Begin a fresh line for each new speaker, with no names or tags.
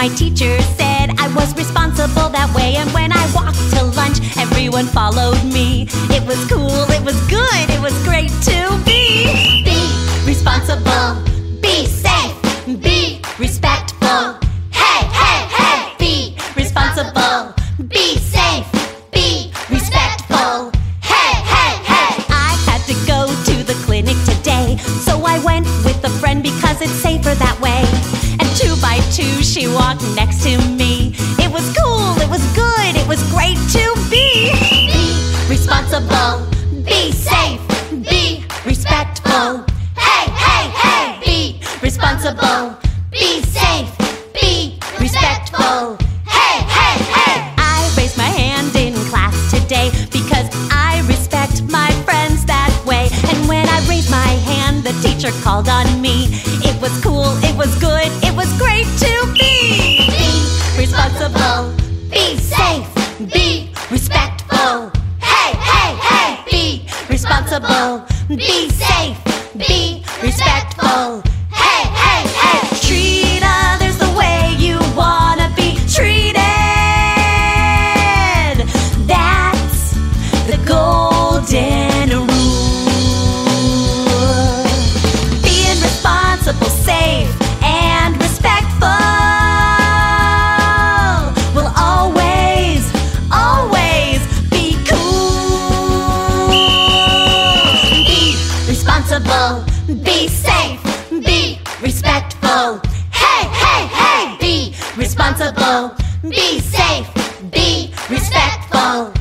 My teacher said I was
responsible that way, and when
I walked to lunch, everyone followed me. It was cool two, she walked next to me. It was cool, it was good, it was great to be.
Be responsible. Be safe. Be respectful. Hey, hey, hey. Be responsible. Be safe. Be respectful. Hey, hey, hey.
I raised my hand in class today because I respect my friends that way. And when I raised my hand, the teacher called on me. It was cool,
responsible. Be safe. Be respectful. Be safe. Be respectful. Hey, hey, hey. Be responsible. Be safe. Be respectful.